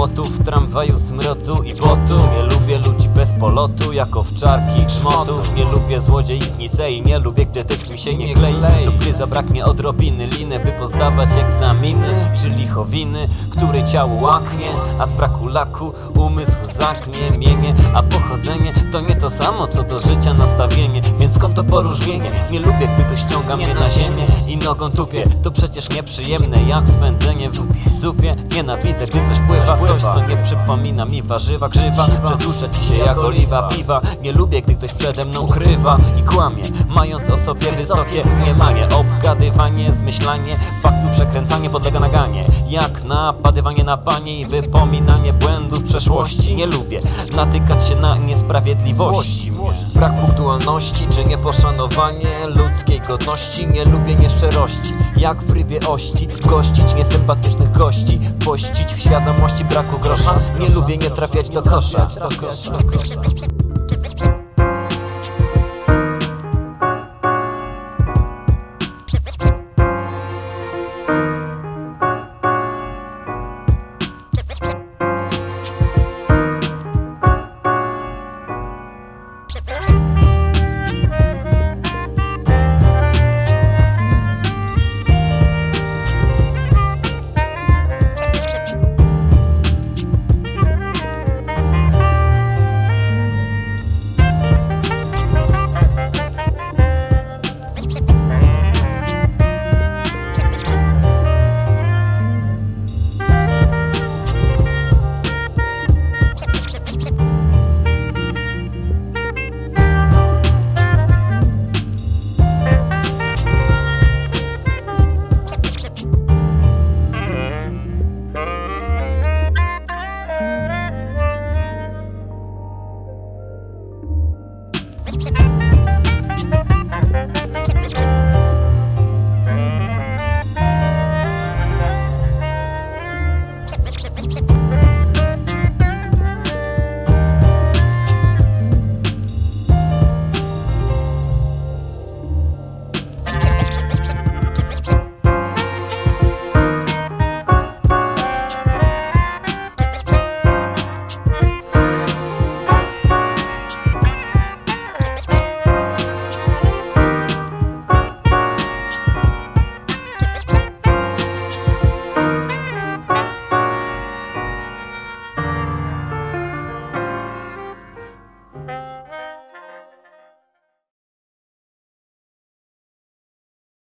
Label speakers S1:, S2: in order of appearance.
S1: Lubię w tramwaju smrotu i botu. Nie lubię ludzi bez polotu, jak owczarki grzmotów Nie lubię złodziei z Nisei, nie lubię gdy tekst mi się nie klei. Lub gdy zabraknie odrobiny liny, by pozdawać egzaminy Czy lichowiny, który ciało łaknie, a z braku laku umysł zaknie Mienie, a pochodzenie to nie to samo co do życia nastawienie. Więc skąd to poróżnienie? Nie lubię gdy to ściąga mnie na ziemię i nogą tupie. To przecież nieprzyjemne jak spędzenie w zupie. Nienawidzę gdy coś pływa, coś co nie przypomina mi warzywa. Grzywa, przedłuża ci się jak oliwa piwa. Nie lubię gdy ktoś przede mną ukrywa i kłamie Mając o sobie wysokie mniemanie. Obgadywanie, zmyślanie, faktu przekręcanie podlega naganie Jak napadywanie na panie i wypominanie błędów przeszłości. Nie lubię natykać się na niesprawiedliwości. Brak punktualności czy nieposzanowanie ludzkiej godności. Nie lubię nieszczerości, jak w rybie ości. Gościć niesympatycznych gości Pościć w świadomości braku grosza. Nie lubię nie trafiać do kosza Bye.